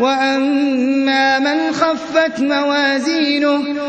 وَأَمَّا مَنْ خَفَّتْ مَوَازِينُهُ